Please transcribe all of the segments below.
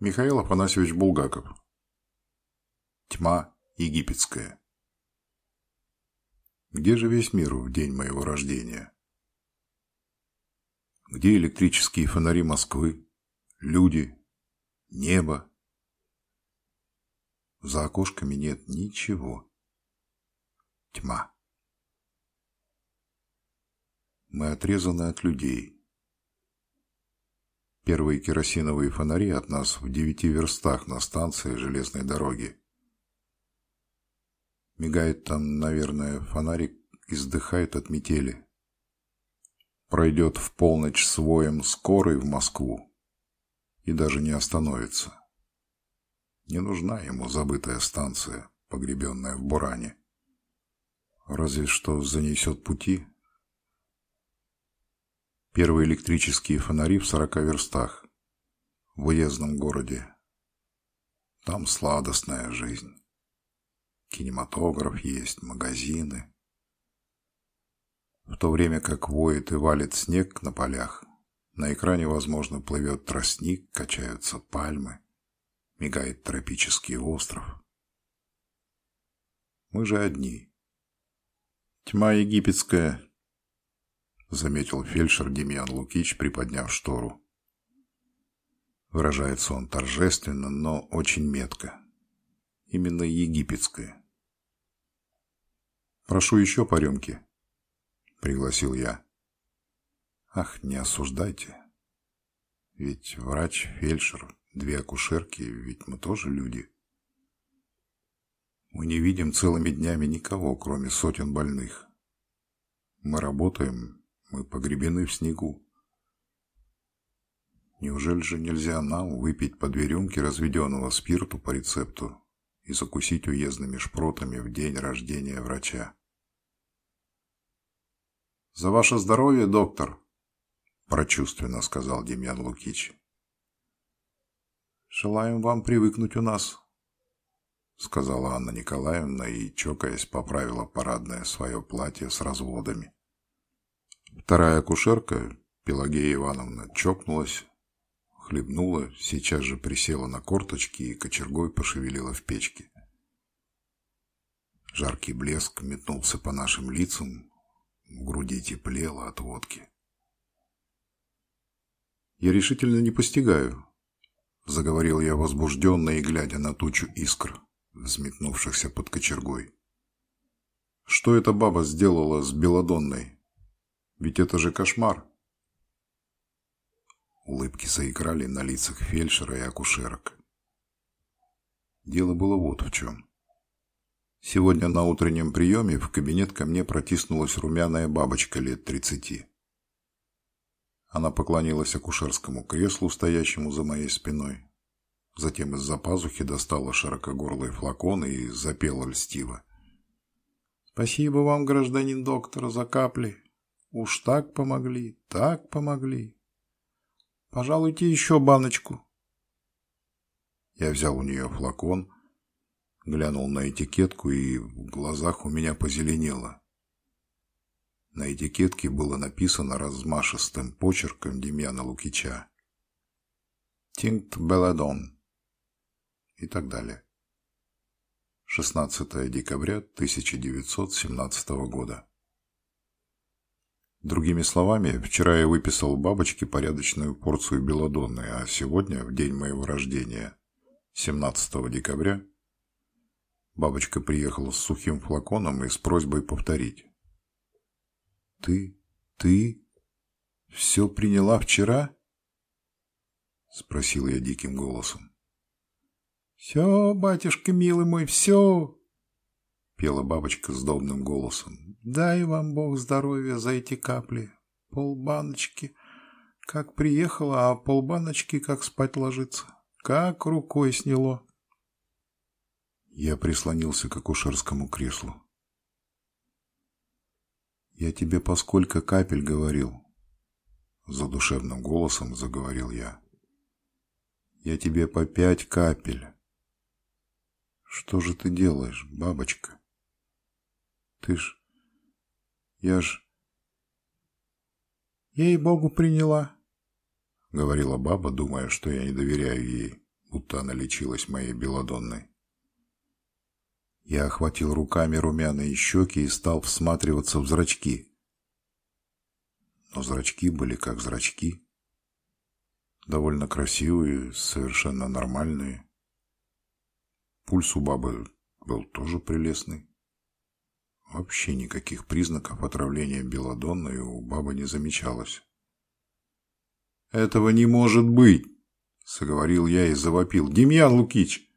Михаил Афанасьевич Булгаков. Тьма египетская. Где же весь мир в день моего рождения? Где электрические фонари Москвы, люди, небо? За окошками нет ничего. Тьма. Мы отрезаны от людей. Первые керосиновые фонари от нас в девяти верстах на станции железной дороги. Мигает там, наверное, фонарик и сдыхает от метели. Пройдет в полночь своем скорый в Москву и даже не остановится. Не нужна ему забытая станция, погребенная в буране. Разве что занесет пути Первые электрические фонари в сорока верстах. В уездном городе. Там сладостная жизнь. Кинематограф есть, магазины. В то время как воет и валит снег на полях, на экране, возможно, плывет тростник, качаются пальмы, мигает тропический остров. Мы же одни. Тьма египетская — заметил фельдшер Демьян Лукич, приподняв штору. Выражается он торжественно, но очень метко. Именно египетское. «Прошу еще по рюмке», — пригласил я. «Ах, не осуждайте. Ведь врач, фельдшер, две акушерки, ведь мы тоже люди. Мы не видим целыми днями никого, кроме сотен больных. Мы работаем мы погребены в снегу. Неужели же нельзя нам выпить по две рюмки разведенного спирту по рецепту и закусить уездными шпротами в день рождения врача? «За ваше здоровье, доктор!» – прочувственно сказал Демьян Лукич. «Желаем вам привыкнуть у нас», — сказала Анна Николаевна и, чокаясь, поправила парадное свое платье с разводами. Вторая акушерка, Пелагея Ивановна, чокнулась, хлебнула, сейчас же присела на корточки и кочергой пошевелила в печке. Жаркий блеск метнулся по нашим лицам, в груди теплело от водки. «Я решительно не постигаю», — заговорил я возбужденно и глядя на тучу искр, взметнувшихся под кочергой. «Что эта баба сделала с Беладонной?» Ведь это же кошмар. Улыбки заиграли на лицах фельдшера и акушерок. Дело было вот в чем. Сегодня на утреннем приеме в кабинет ко мне протиснулась румяная бабочка лет тридцати. Она поклонилась акушерскому креслу, стоящему за моей спиной. Затем из-за пазухи достала широкогорлый флакон и запела льстиво. «Спасибо вам, гражданин доктор, за капли. Уж так помогли, так помогли. Пожалуйте еще баночку. Я взял у нее флакон, глянул на этикетку, и в глазах у меня позеленело. На этикетке было написано размашистым почерком Демьяна Лукича. «Тинкт Беладон» и так далее. 16 декабря 1917 года. Другими словами, вчера я выписал бабочке порядочную порцию белладонны, а сегодня, в день моего рождения, 17 декабря, бабочка приехала с сухим флаконом и с просьбой повторить. «Ты, ты все приняла вчера?» — спросил я диким голосом. «Все, батюшка милый мой, все!» — пела бабочка с добным голосом. Дай вам Бог здоровья за эти капли. Полбаночки, как приехала, а полбаночки, как спать ложится. Как рукой сняло. Я прислонился к акушерскому креслу. «Я тебе по сколько капель говорил?» Задушевным голосом заговорил я. «Я тебе по пять капель. Что же ты делаешь, бабочка? Ты ж я ж... Ей-богу приняла, — говорила баба, думая, что я не доверяю ей. будто она лечилась моей белодонной. Я охватил руками румяные щеки и стал всматриваться в зрачки. Но зрачки были как зрачки. Довольно красивые, совершенно нормальные. Пульс у бабы был тоже прелестный. Вообще никаких признаков отравления белодонной у бабы не замечалось. «Этого не может быть!» — заговорил я и завопил. «Демьян Лукич!»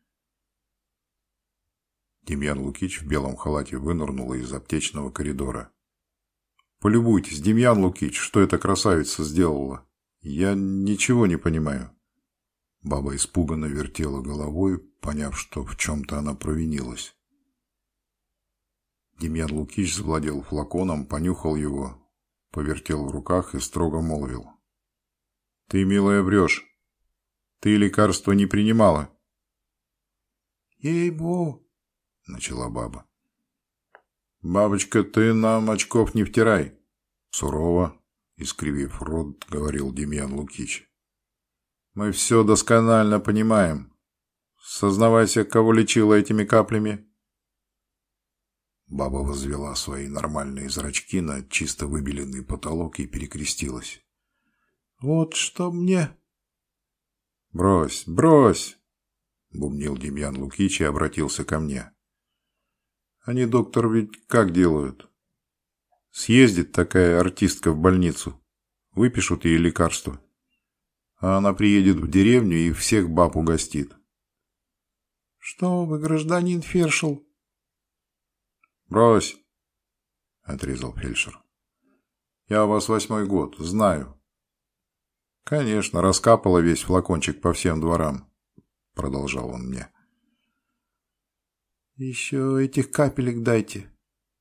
Демьян Лукич в белом халате вынырнул из аптечного коридора. «Полюбуйтесь, Демьян Лукич, что эта красавица сделала? Я ничего не понимаю». Баба испуганно вертела головой, поняв, что в чем-то она провинилась. Демьян Лукич завладел флаконом, понюхал его, повертел в руках и строго молвил. «Ты, милая, врешь. Ты лекарства не принимала». «Ей-богу!» — начала баба. «Бабочка, ты нам очков не втирай!» Сурово, искривив рот, говорил Демьян Лукич. «Мы все досконально понимаем. Сознавайся, кого лечила этими каплями». Баба возвела свои нормальные зрачки на чисто выбеленный потолок и перекрестилась. «Вот что мне...» «Брось, брось!» — бумнил Демьян Лукич и обратился ко мне. Они, доктор, ведь как делают? Съездит такая артистка в больницу, выпишут ей лекарство, а она приедет в деревню и всех баб угостит. Что вы, гражданин Фершел? Брось, отрезал фельдшер. Я у вас восьмой год, знаю. Конечно, раскапала весь флакончик по всем дворам, продолжал он мне. «Еще этих капелек дайте»,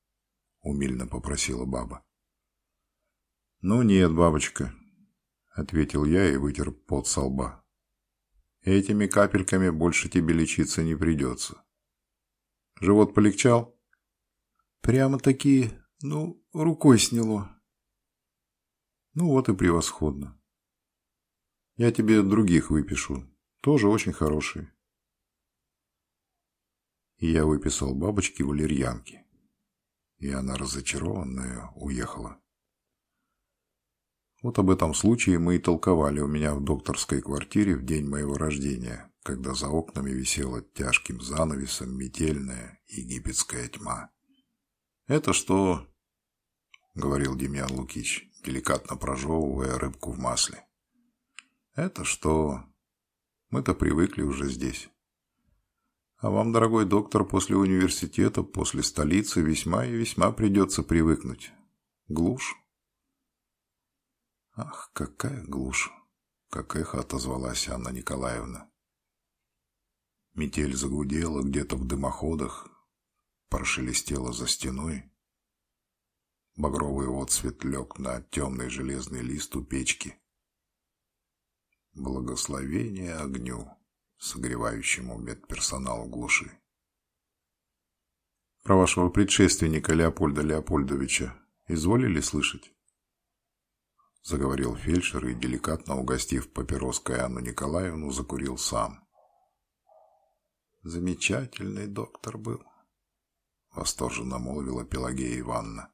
— умильно попросила баба. «Ну нет, бабочка», — ответил я и вытер пот со лба. «Этими капельками больше тебе лечиться не придется. Живот полегчал?» «Прямо такие, ну, рукой сняло». «Ну вот и превосходно. Я тебе других выпишу, тоже очень хорошие и я выписал бабочке валерьянки. И она, разочарованная, уехала. Вот об этом случае мы и толковали у меня в докторской квартире в день моего рождения, когда за окнами висела тяжким занавесом метельная египетская тьма. «Это что?» — говорил Демьян Лукич, деликатно прожевывая рыбку в масле. «Это что? Мы-то привыкли уже здесь». А вам, дорогой доктор, после университета, после столицы весьма и весьма придется привыкнуть. Глушь? Ах, какая глушь! Как эхо отозвалась Анна Николаевна. Метель загудела где-то в дымоходах, прошелестела за стеной. Багровый отцвет лег на темный железный лист у печки. Благословение огню согревающему медперсонал глуши. Про вашего предшественника Леопольда Леопольдовича изволили слышать? Заговорил фельдшер и, деликатно угостив папироской Анну Николаевну, закурил сам. Замечательный доктор был, восторженно молвила Пелагея Ивановна,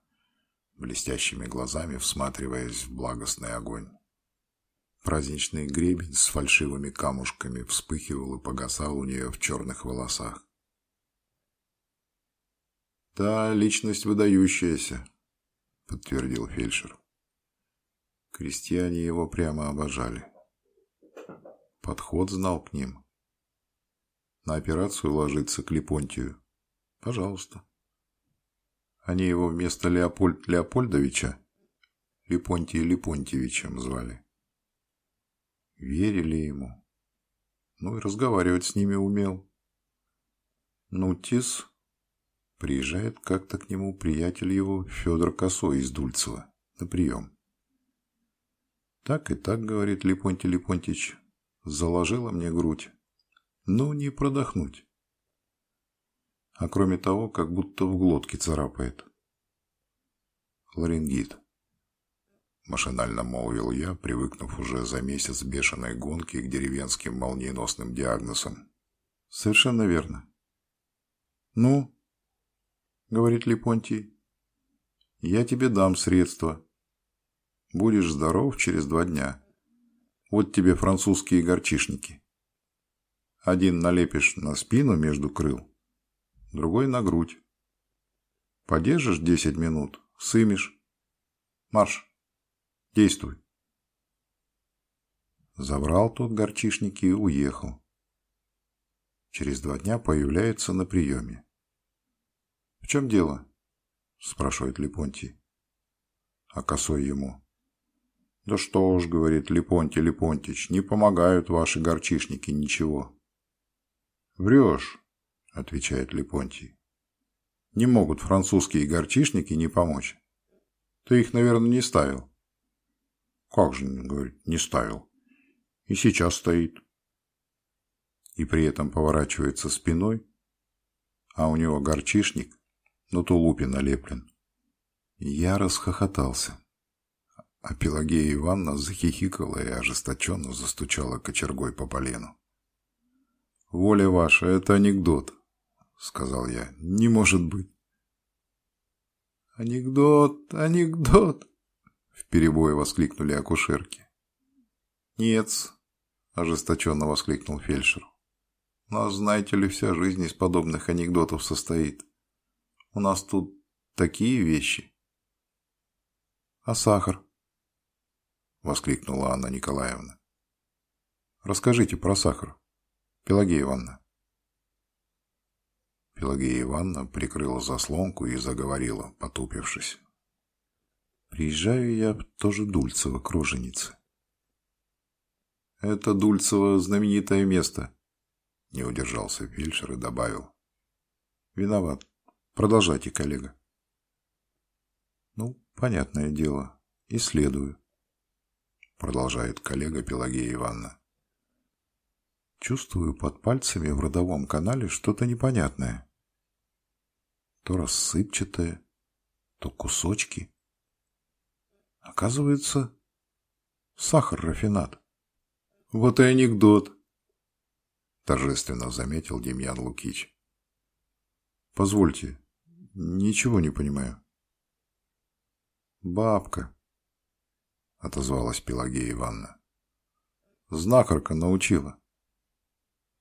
блестящими глазами всматриваясь в благостный огонь. Праздничный гребень с фальшивыми камушками вспыхивал и погасал у нее в черных волосах. «Да, личность выдающаяся», — подтвердил фельдшер. Крестьяне его прямо обожали. Подход знал к ним. На операцию ложиться к Лепонтию. Пожалуйста. Они его вместо Леопольд Леопольдовича Лепонтия Лепонтьевичем звали верили ему. Ну и разговаривать с ними умел. Ну, Тис приезжает как-то к нему приятель его Федор Косой из Дульцева на прием. Так и так, говорит Липонтий Липонтич, заложила мне грудь. Ну, не продохнуть. А кроме того, как будто в глотке царапает. Ларингит. Машинально молвил я, привыкнув уже за месяц бешеной гонки к деревенским молниеносным диагнозам. Совершенно верно. Ну, говорит Липонтий, я тебе дам средства. Будешь здоров через два дня. Вот тебе французские горчишники. Один налепишь на спину между крыл, другой на грудь. Подержишь десять минут, сымешь. Марш. Действуй. Забрал тот горчишники и уехал. Через два дня появляется на приеме. «В чем дело?» – спрашивает Липонтий. А косой ему. «Да что уж, — говорит Липонтий Липонтич, — не помогают ваши горчишники ничего». «Врешь», — отвечает Липонтий. «Не могут французские горчишники не помочь. Ты их, наверное, не ставил». Как же, говорит, не ставил. И сейчас стоит. И при этом поворачивается спиной, а у него горчишник на тулупе налеплен. Я расхохотался. А Пелагея Ивановна захихикала и ожесточенно застучала кочергой по полену. «Воля ваша, это анекдот», — сказал я. «Не может быть». «Анекдот, анекдот», вперебой воскликнули акушерки. «Нет!» – ожесточенно воскликнул фельдшер. «У нас, знаете ли, вся жизнь из подобных анекдотов состоит. У нас тут такие вещи». «А сахар?» – воскликнула Анна Николаевна. «Расскажите про сахар, Пелагея Ивановна». Пелагея Ивановна прикрыла заслонку и заговорила, потупившись. Приезжаю я тоже Дульцево к. Это Дульцево знаменитое место. Не удержался фельдшер и добавил. Виноват. Продолжайте, коллега. Ну, понятное дело. Исследую. Продолжает коллега Пелагея Ивановна. Чувствую под пальцами в родовом канале что-то непонятное. То рассыпчатое, то кусочки. Оказывается, сахар-рафинат. Вот и анекдот, торжественно заметил Демьян Лукич. Позвольте, ничего не понимаю. Бабка, отозвалась Пелагея Ивановна. Знахарка научила.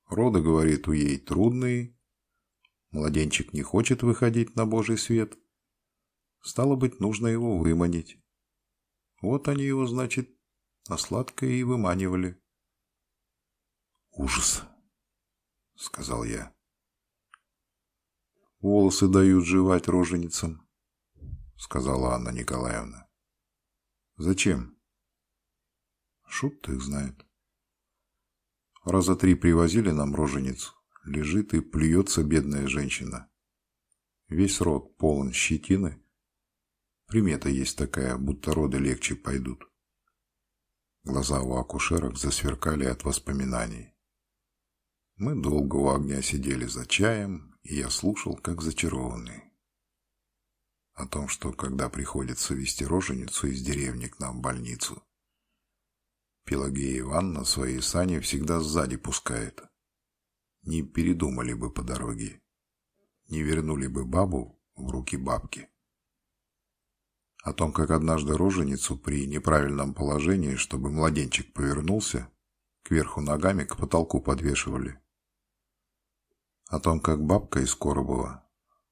Рода, говорит, у ей трудные. Младенчик не хочет выходить на божий свет. Стало быть, нужно его выманить. Вот они его, значит, на сладкое и выманивали. «Ужас!» — сказал я. «Волосы дают жевать роженицам», — сказала Анна Николаевна. «Зачем?» Шут их знает. Раза три привозили нам роженицу. Лежит и плюется бедная женщина. Весь рот полон щетины, Примета есть такая, будто роды легче пойдут. Глаза у акушерок засверкали от воспоминаний. Мы долго у огня сидели за чаем, и я слушал, как зачарованный. О том, что когда приходится вести роженицу из деревни к нам в больницу, Пелагея Ивановна свои сани всегда сзади пускает. Не передумали бы по дороге, не вернули бы бабу в руки бабки о том, как однажды роженицу при неправильном положении, чтобы младенчик повернулся, кверху ногами к потолку подвешивали. О том, как бабка из Коробова,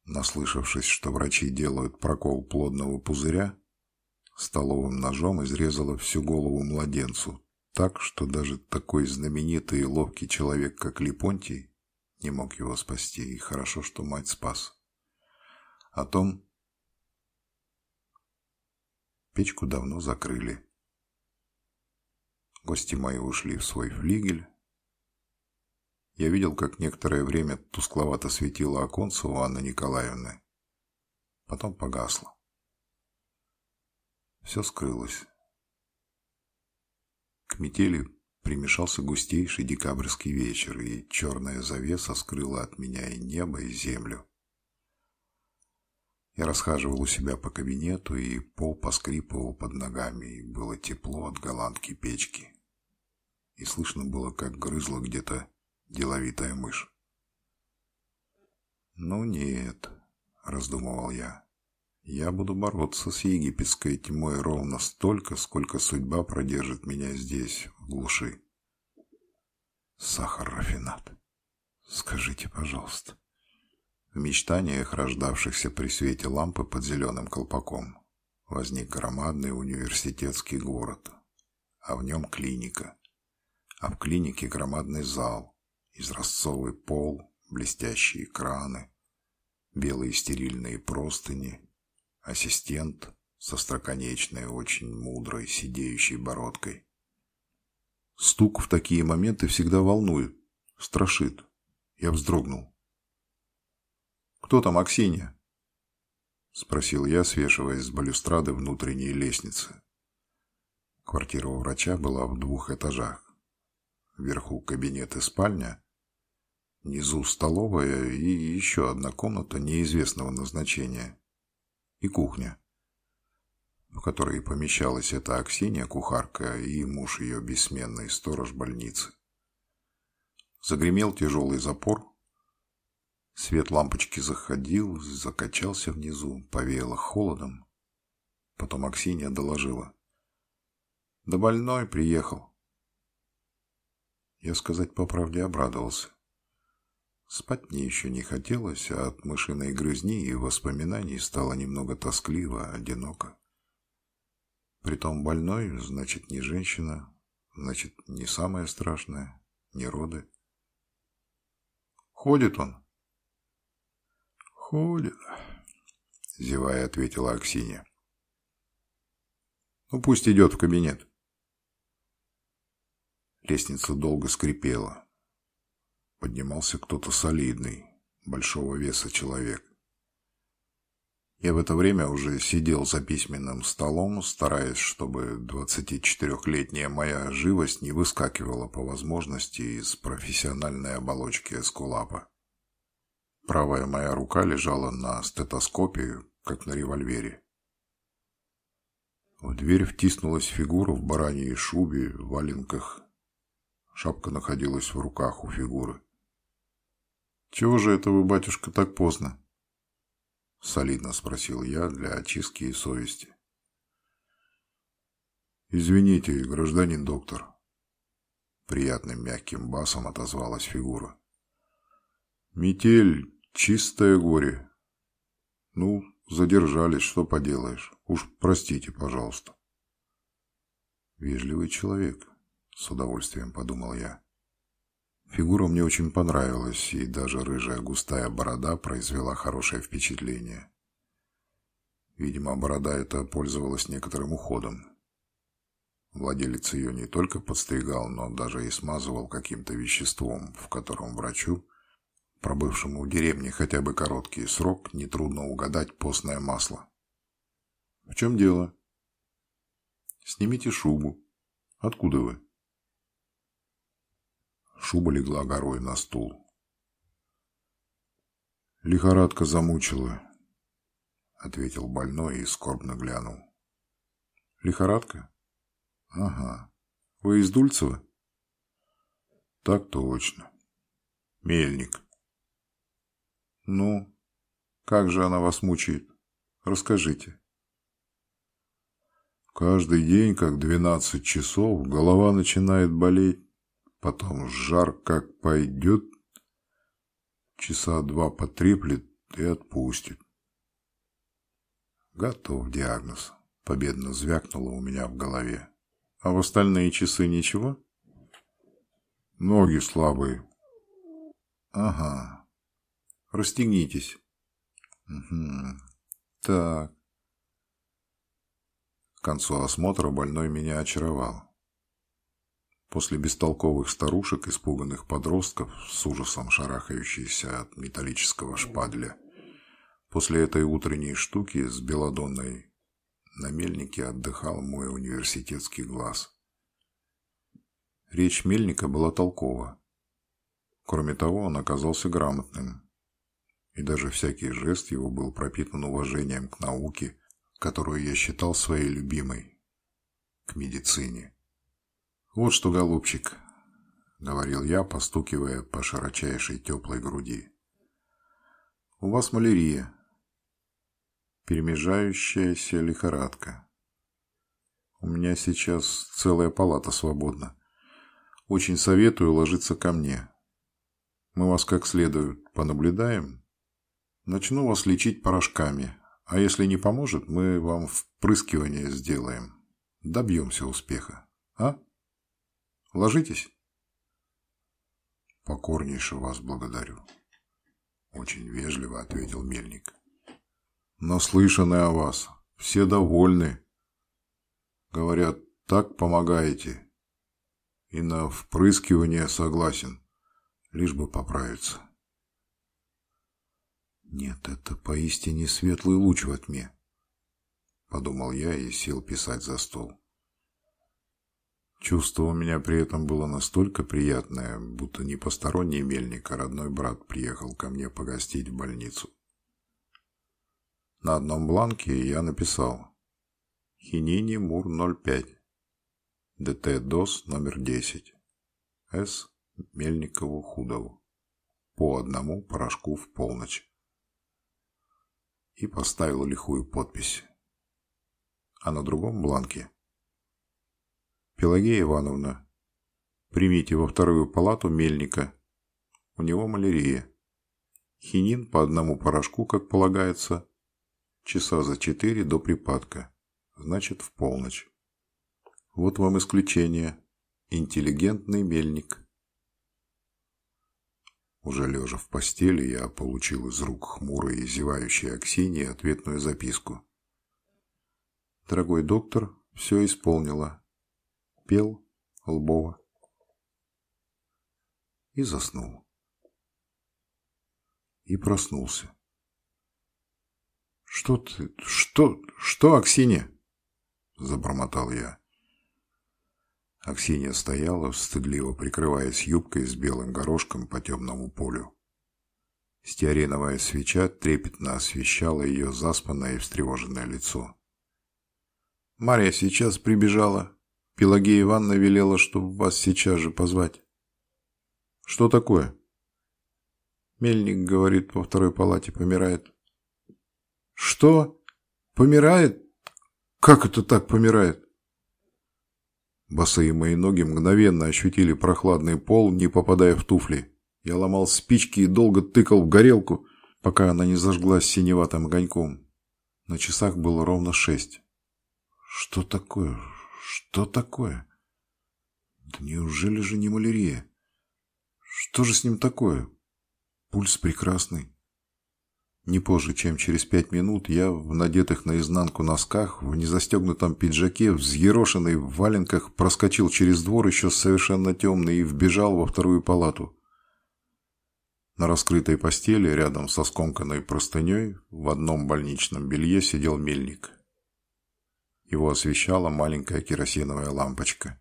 наслышавшись, что врачи делают прокол плодного пузыря, столовым ножом изрезала всю голову младенцу, так, что даже такой знаменитый и ловкий человек, как Липонтий, не мог его спасти, и хорошо, что мать спас. О том, Печку давно закрыли. Гости мои ушли в свой флигель. Я видел, как некоторое время тускловато светило оконце у Анны Николаевны. Потом погасло. Все скрылось. Метели примешался густейший декабрьский вечер, и черная завеса скрыла от меня и небо, и землю. Я расхаживал у себя по кабинету, и пол поскрипывал под ногами, и было тепло от голландки печки. И слышно было, как грызла где-то деловитая мышь. «Ну нет», — раздумывал я, — «я буду бороться с египетской тьмой ровно столько, сколько судьба продержит меня здесь, в глуши». «Сахар-рафинат, скажите, пожалуйста». В мечтаниях, рождавшихся при свете лампы под зеленым колпаком, возник громадный университетский город, а в нем клиника, а в клинике громадный зал, изразцовый пол, блестящие краны, белые стерильные простыни, ассистент со строконечной, очень мудрой, сидеющей бородкой. Стук в такие моменты всегда волнует, страшит. Я вздрогнул. «Кто там Аксинья?» — спросил я, свешиваясь с балюстрады внутренней лестницы. Квартира у врача была в двух этажах. Вверху кабинет и спальня, внизу столовая и еще одна комната неизвестного назначения. И кухня, в которой помещалась эта Аксинья, кухарка, и муж ее бессменный сторож больницы. Загремел тяжелый запор, Свет лампочки заходил, закачался внизу, повеяло холодом. Потом Аксинья доложила. «Да больной приехал». Я сказать по правде обрадовался. Спать мне еще не хотелось, а от мышиной грызни и воспоминаний стало немного тоскливо, одиноко. Притом больной, значит, не женщина, значит, не самое страшное, не роды. Ходит он, «Ходит», — зевая ответила Аксинья. «Ну, пусть идет в кабинет». Лестница долго скрипела. Поднимался кто-то солидный, большого веса человек. Я в это время уже сидел за письменным столом, стараясь, чтобы 24-летняя моя живость не выскакивала по возможности из профессиональной оболочки эскулапа. Правая моя рука лежала на стетоскопе, как на револьвере. В дверь втиснулась фигура в бараньей шубе, в валенках. Шапка находилась в руках у фигуры. «Чего же это вы, батюшка, так поздно?» Солидно спросил я для очистки и совести. «Извините, гражданин доктор». Приятным мягким басом отозвалась фигура. «Метель Чистое горе. Ну, задержались, что поделаешь. Уж простите, пожалуйста. Вежливый человек, с удовольствием подумал я. Фигура мне очень понравилась, и даже рыжая густая борода произвела хорошее впечатление. Видимо, борода эта пользовалась некоторым уходом. Владелец ее не только подстригал, но даже и смазывал каким-то веществом, в котором врачу пробывшему в деревне хотя бы короткий срок, нетрудно угадать постное масло. «В чем дело?» «Снимите шубу. Откуда вы?» Шуба легла горой на стул. «Лихорадка замучила», — ответил больной и скорбно глянул. «Лихорадка? Ага. Вы из Дульцева?» «Так точно. Мельник». «Ну, как же она вас мучает? Расскажите». Каждый день, как двенадцать часов, голова начинает болеть, потом жар как пойдет, часа два потреплет и отпустит. Готов диагноз. Победно звякнуло у меня в голове. А в остальные часы ничего? Ноги слабые. Ага, Расстегнитесь. Угу. Так. К концу осмотра больной меня очаровал. После бестолковых старушек, испуганных подростков, с ужасом шарахающихся от металлического шпадля, после этой утренней штуки с белодонной на мельнике отдыхал мой университетский глаз. Речь мельника была толкова. Кроме того, он оказался грамотным и даже всякий жест его был пропитан уважением к науке, которую я считал своей любимой, к медицине. «Вот что, голубчик», — говорил я, постукивая по широчайшей теплой груди. «У вас малярия, перемежающаяся лихорадка. У меня сейчас целая палата свободна. Очень советую ложиться ко мне. Мы вас как следует понаблюдаем. Начну вас лечить порошками, а если не поможет, мы вам впрыскивание сделаем. Добьемся успеха. А? Ложитесь? Покорнейше вас благодарю. Очень вежливо ответил Мельник. Наслышаны о вас. Все довольны. Говорят, так помогаете. И на впрыскивание согласен, лишь бы поправиться. Нет, это поистине светлый луч во тьме. Подумал я и сел писать за стол. Чувство у меня при этом было настолько приятное, будто не посторонний мельник, а родной брат приехал ко мне погостить в больницу. На одном бланке я написал Хинини Мур 05 ДТ ДОС номер 10 С Мельникову Худову по одному порошку в полночь и поставил лихую подпись. А на другом бланке «Пелагея Ивановна, примите во вторую палату мельника. У него малярия. Хинин по одному порошку, как полагается, часа за четыре до припадка, значит в полночь. Вот вам исключение. Интеллигентный мельник». Уже лежа в постели, я получил из рук хмурой и зевающей Аксинии ответную записку. «Дорогой доктор, все исполнила. Пел Лбова». И заснул. И проснулся. «Что ты? Что? Что, Аксинья?» Забормотал я. Аксинья стояла, стыдливо прикрываясь юбкой с белым горошком по темному полю. Стеариновая свеча трепетно освещала ее заспанное и встревоженное лицо. «Марья сейчас прибежала. Пелагея Ивановна велела, чтобы вас сейчас же позвать». «Что такое?» Мельник, говорит, во второй палате помирает. «Что? Помирает? Как это так помирает?» Босые мои ноги мгновенно ощутили прохладный пол, не попадая в туфли. Я ломал спички и долго тыкал в горелку, пока она не зажглась синеватым огоньком. На часах было ровно шесть. Что такое? Что такое? Да неужели же не малярия? Что же с ним такое? Пульс прекрасный. Не позже, чем через пять минут, я в надетых наизнанку носках, в незастегнутом пиджаке, взъерошенный в валенках, проскочил через двор еще совершенно темный и вбежал во вторую палату. На раскрытой постели, рядом со скомканной простыней, в одном больничном белье сидел мельник. Его освещала маленькая керосиновая лампочка.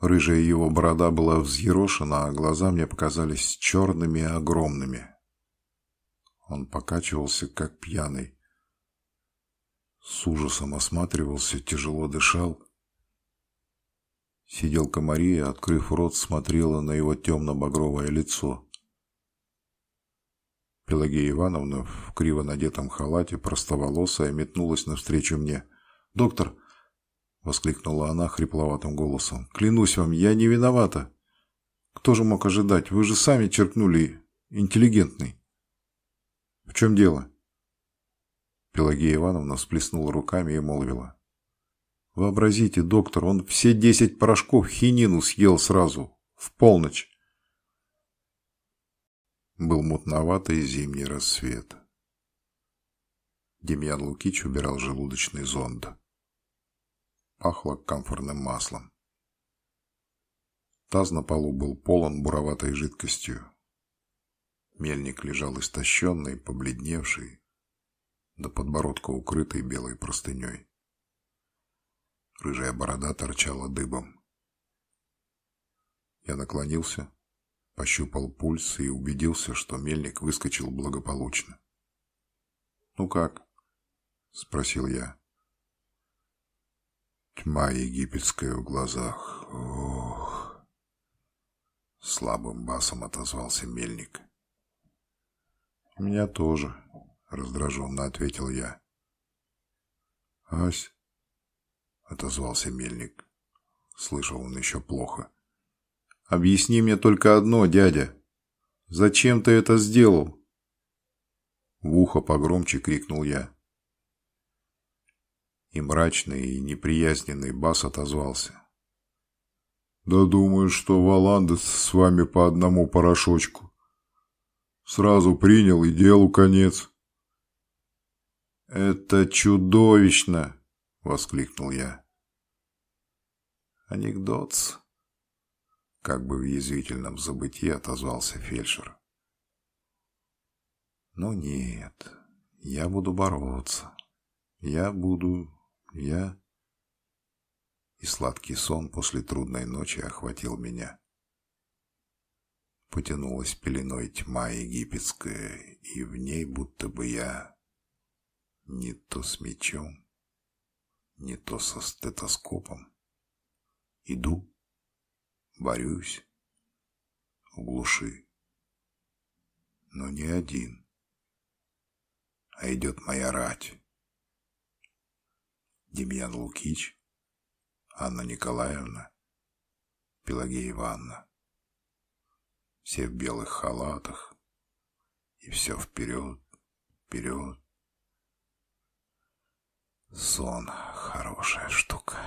Рыжая его борода была взъерошена, а глаза мне показались черными и огромными. Он покачивался, как пьяный. С ужасом осматривался, тяжело дышал. Сиделка Мария, открыв рот, смотрела на его темно-багровое лицо. Пелагея Ивановна в криво надетом халате, простоволосая, метнулась навстречу мне. «Доктор!» — воскликнула она хрипловатым голосом. «Клянусь вам, я не виновата! Кто же мог ожидать? Вы же сами черкнули интеллигентный!» «В чем дело?» Пелагея Ивановна всплеснула руками и молвила. «Вообразите, доктор, он все десять порошков хинину съел сразу, в полночь». Был мутноватый зимний рассвет. Демьян Лукич убирал желудочный зонд. Пахло камфорным маслом. Таз на полу был полон буроватой жидкостью. Мельник лежал истощенный, побледневший, до подбородка укрытый белой простыней. Рыжая борода торчала дыбом. Я наклонился, пощупал пульс и убедился, что мельник выскочил благополучно. «Ну как?» — спросил я. Тьма египетская в глазах. Ох! Слабым басом отозвался мельник. «У меня тоже», — раздраженно ответил я. «Ась», — отозвался мельник. Слышал он еще плохо. «Объясни мне только одно, дядя. Зачем ты это сделал?» В ухо погромче крикнул я. И мрачный и неприязненный бас отозвался. «Да думаю, что Валандес с вами по одному порошочку. Сразу принял и делу конец». «Это чудовищно!» — воскликнул я. «Анекдот!» — как бы в язвительном забытии отозвался фельдшер. «Ну нет, я буду бороться. Я буду... я...» И сладкий сон после трудной ночи охватил меня. Потянулась пеленой тьма египетская, и в ней будто бы я не то с мечом, не то со стетоскопом. Иду, борюсь в глуши, но не один, а идет моя рать. Демьян Лукич, Анна Николаевна, Пелагея Ивановна. Все в белых халатах, и все вперед, вперед, Сон – хорошая штука.